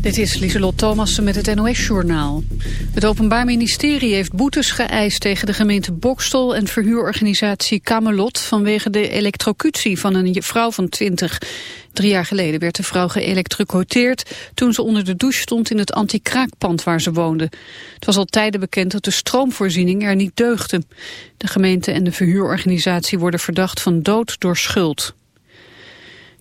Dit is Lieselot Thomassen met het NOS-journaal. Het Openbaar Ministerie heeft boetes geëist tegen de gemeente Bokstel en verhuurorganisatie Camelot vanwege de elektrocutie van een vrouw van 20. Drie jaar geleden werd de vrouw geëlektrocuteerd toen ze onder de douche stond in het anti-kraakpand waar ze woonde. Het was al tijden bekend dat de stroomvoorziening er niet deugde. De gemeente en de verhuurorganisatie worden verdacht van dood door schuld.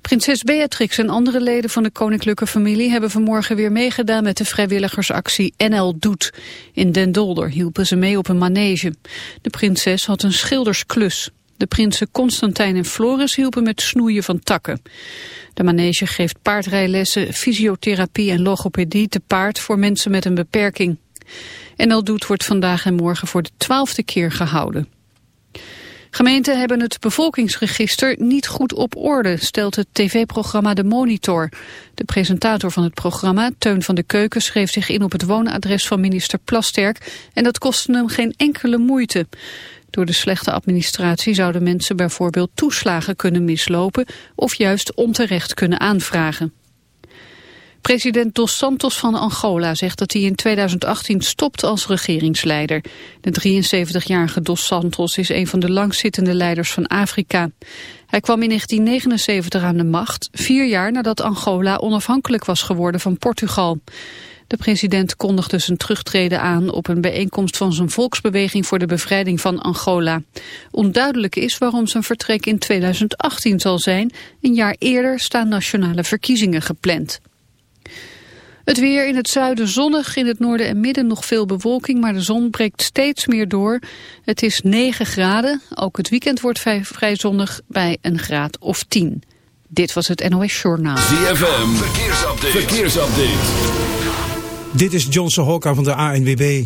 Prinses Beatrix en andere leden van de koninklijke familie hebben vanmorgen weer meegedaan met de vrijwilligersactie NL Doet. In Den Dolder hielpen ze mee op een manege. De prinses had een schildersklus. De prinsen Constantijn en Floris hielpen met snoeien van takken. De manege geeft paardrijlessen, fysiotherapie en logopedie te paard voor mensen met een beperking. NL Doet wordt vandaag en morgen voor de twaalfde keer gehouden. Gemeenten hebben het bevolkingsregister niet goed op orde, stelt het tv-programma De Monitor. De presentator van het programma, Teun van de Keuken, schreef zich in op het woonadres van minister Plasterk en dat kostte hem geen enkele moeite. Door de slechte administratie zouden mensen bijvoorbeeld toeslagen kunnen mislopen of juist onterecht kunnen aanvragen. President Dos Santos van Angola zegt dat hij in 2018 stopt als regeringsleider. De 73-jarige Dos Santos is een van de langzittende leiders van Afrika. Hij kwam in 1979 aan de macht, vier jaar nadat Angola onafhankelijk was geworden van Portugal. De president kondigde zijn terugtreden aan op een bijeenkomst van zijn volksbeweging voor de bevrijding van Angola. Onduidelijk is waarom zijn vertrek in 2018 zal zijn. Een jaar eerder staan nationale verkiezingen gepland. Het weer in het zuiden zonnig, in het noorden en midden nog veel bewolking, maar de zon breekt steeds meer door. Het is 9 graden, ook het weekend wordt vrij zonnig bij een graad of 10. Dit was het NOS Journaal. ZFM, verkeersupdate. verkeersupdate. Dit is Johnson Hokka van de ANWB.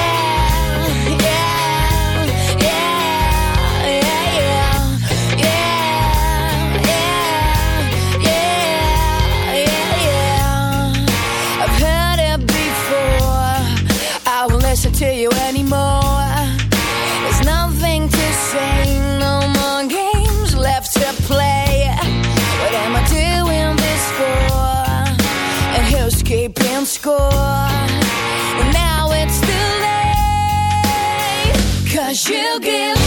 Cause you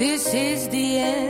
together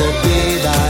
the day that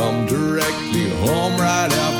Come directly home right after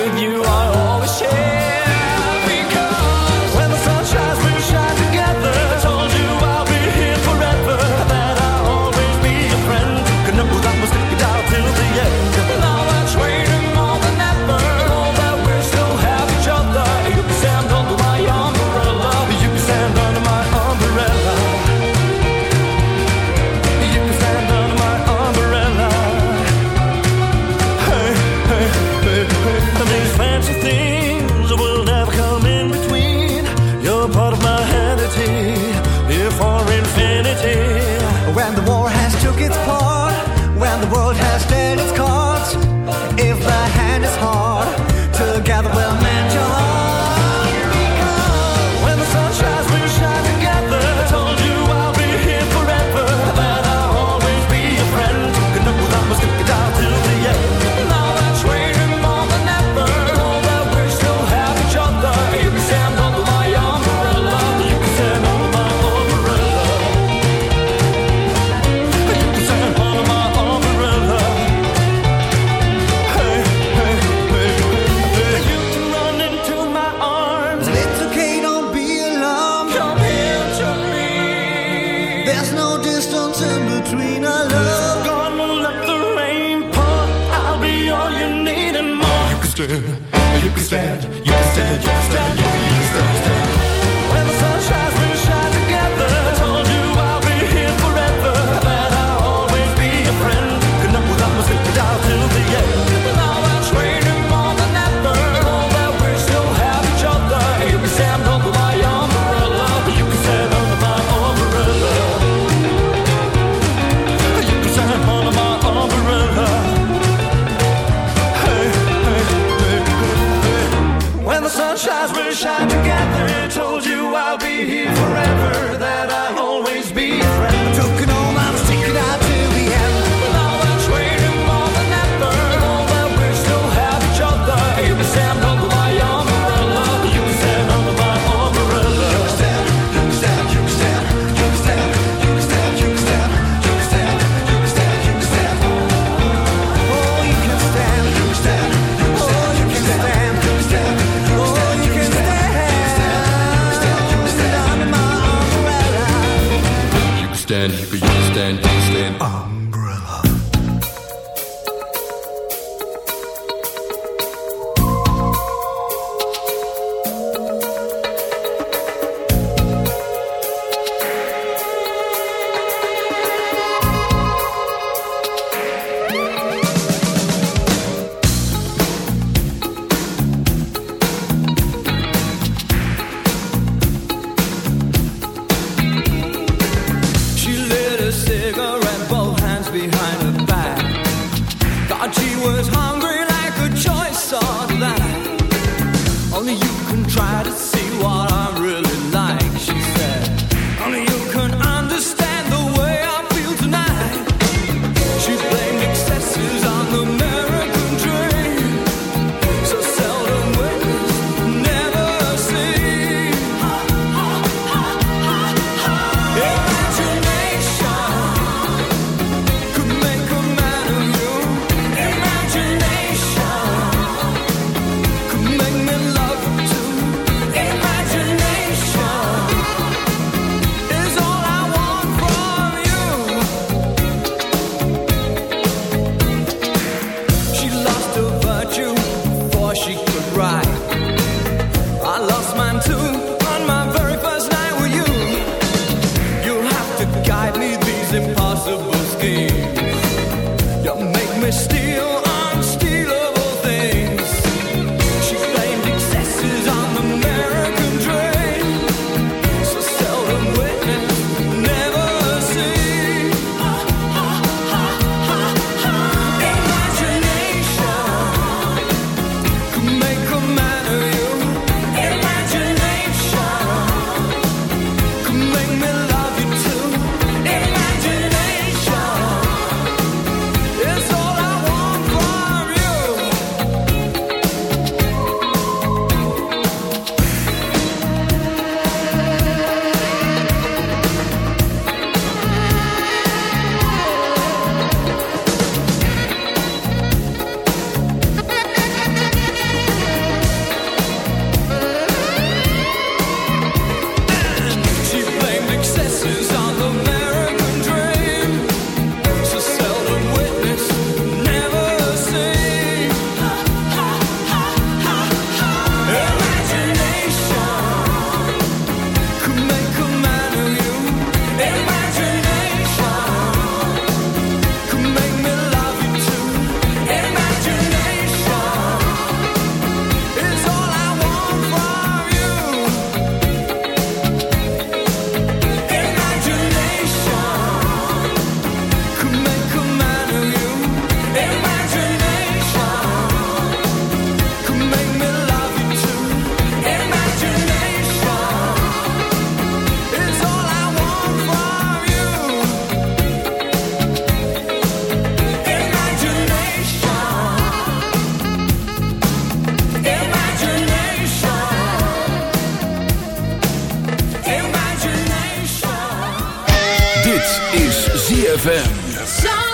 is ZFM.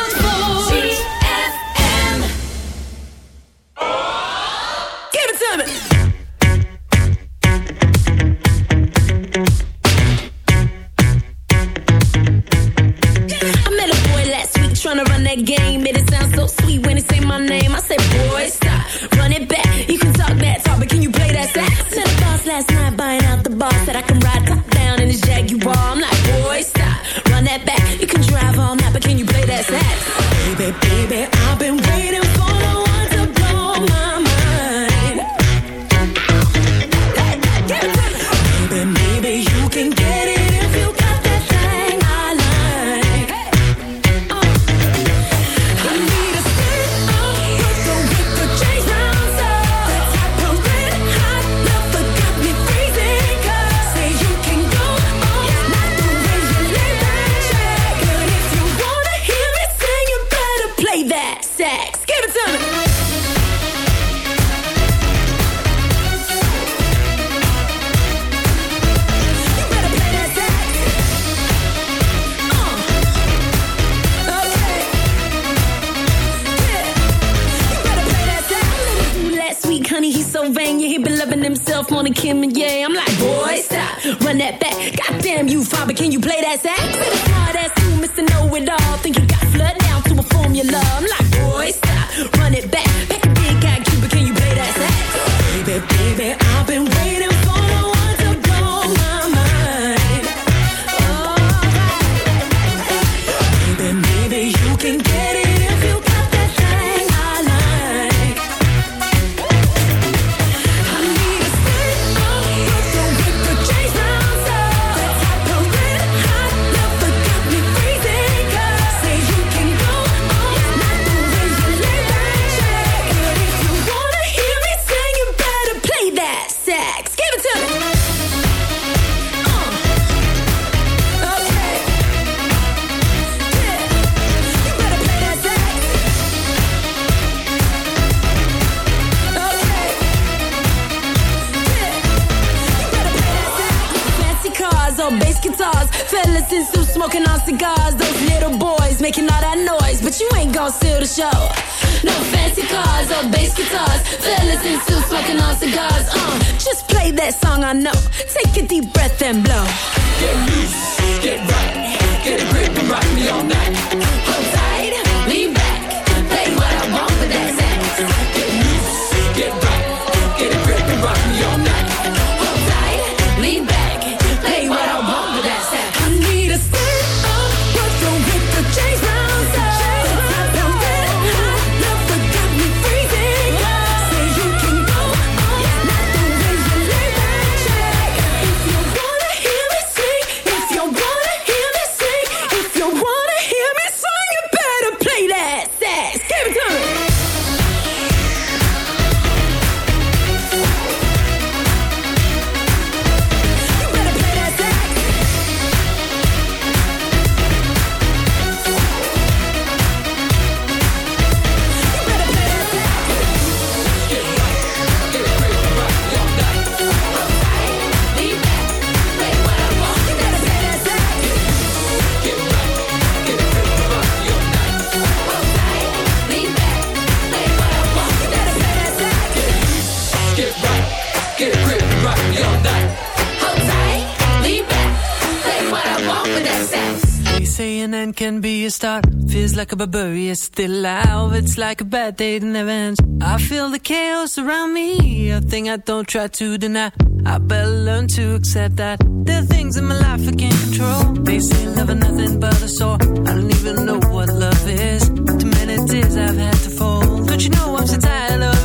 can be a start. Feels like a barbarian still alive. It's like a bad day that never ends. I feel the chaos around me, a thing I don't try to deny. I better learn to accept that there are things in my life I can't control. They say love is nothing but a sore. I don't even know what love is. Too many tears I've had to fall. Don't you know I'm so tired of?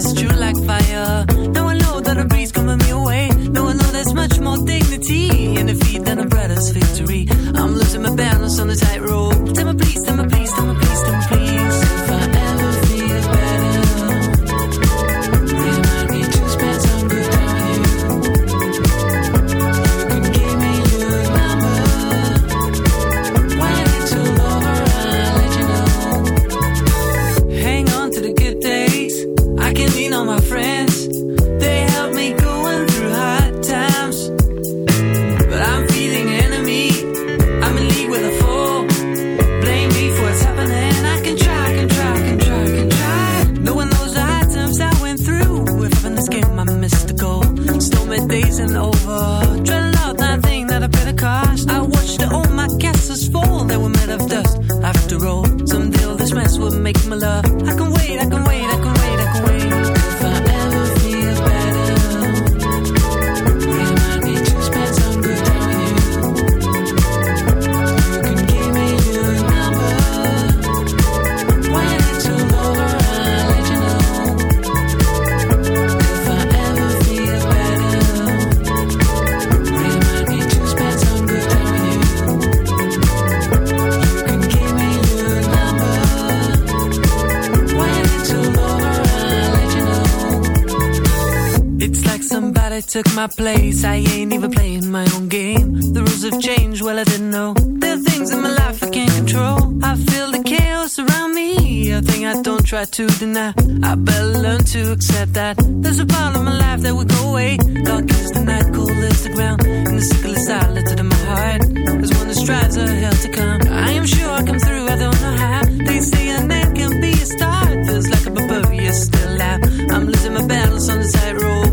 true like fire. Now I know that a breeze me away. Now I know there's much more dignity in defeat than a brother's victory. I'm losing my balance on the tightrope took my place. I ain't even playing my own game. The rules have changed, well, I didn't know. There are things in my life I can't control. I feel the chaos around me, a thing I don't try to deny. I better learn to accept that. There's a part of my life that would go away. Dark is the night, cool is the ground. And the sickle is lifted in my heart. There's one that strives a hell to come. I am sure I'll come through, I don't know how. They say a man can be a star. It feels like a barbarian still out. I'm losing my balance on the tightrope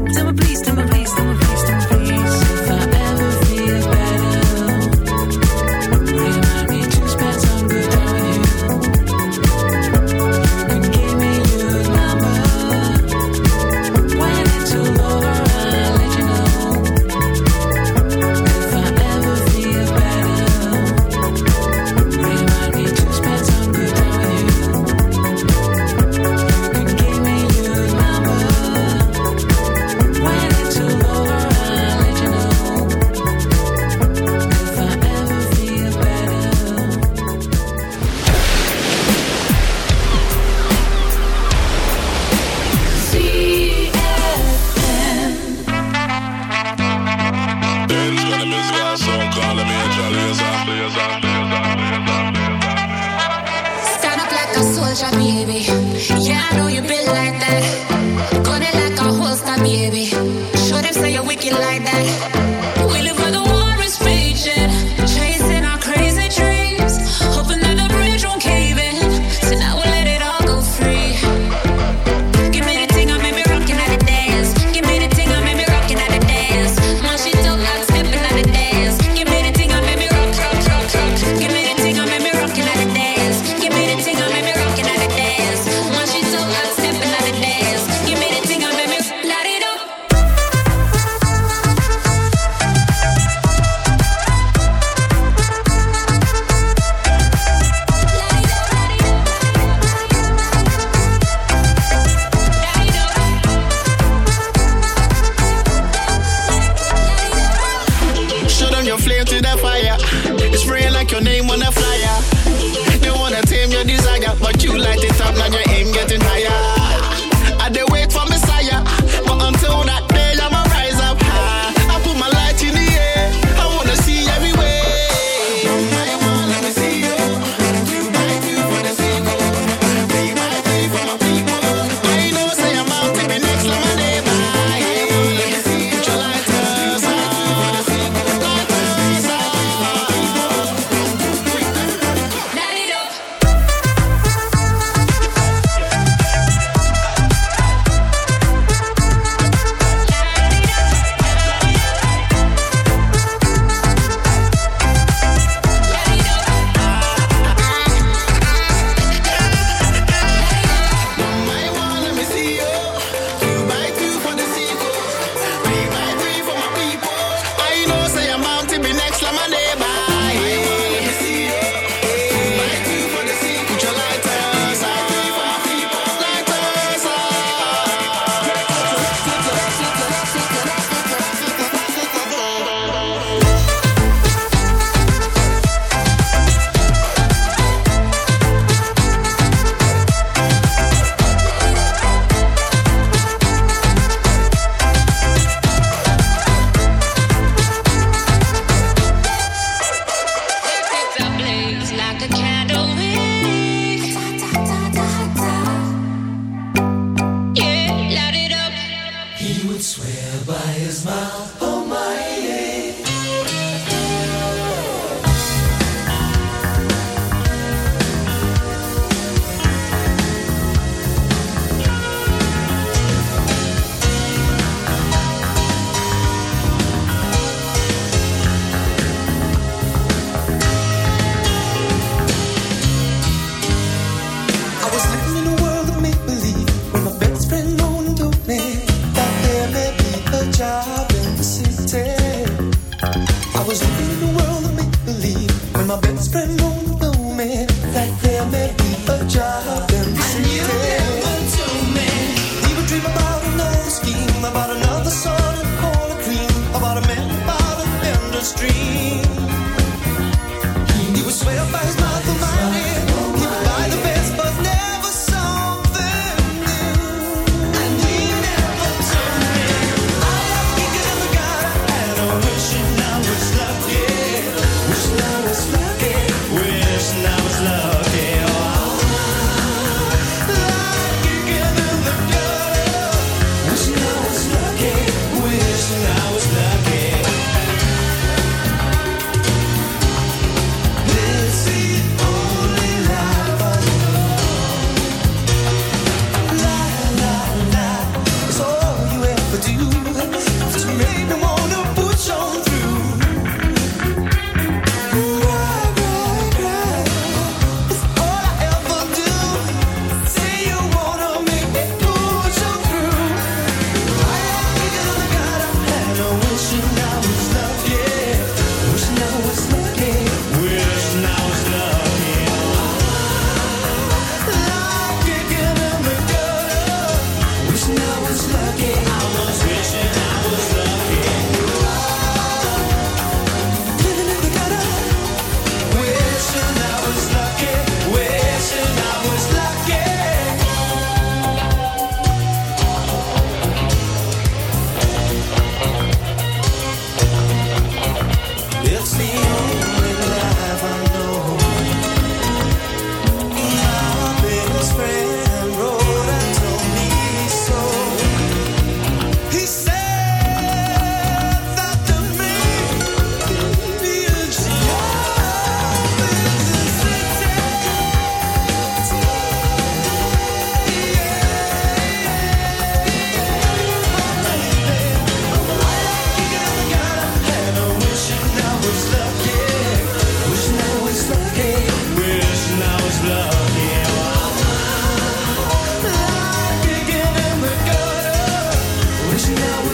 baby. Yeah, I know you been like that. Got it like a holster, baby. Show them say you're wicked like that.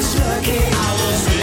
was lucky. I was